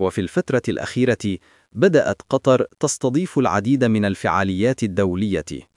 وفي الفترة الأخيرة بدأت قطر تستضيف العديد من الفعاليات الدولية.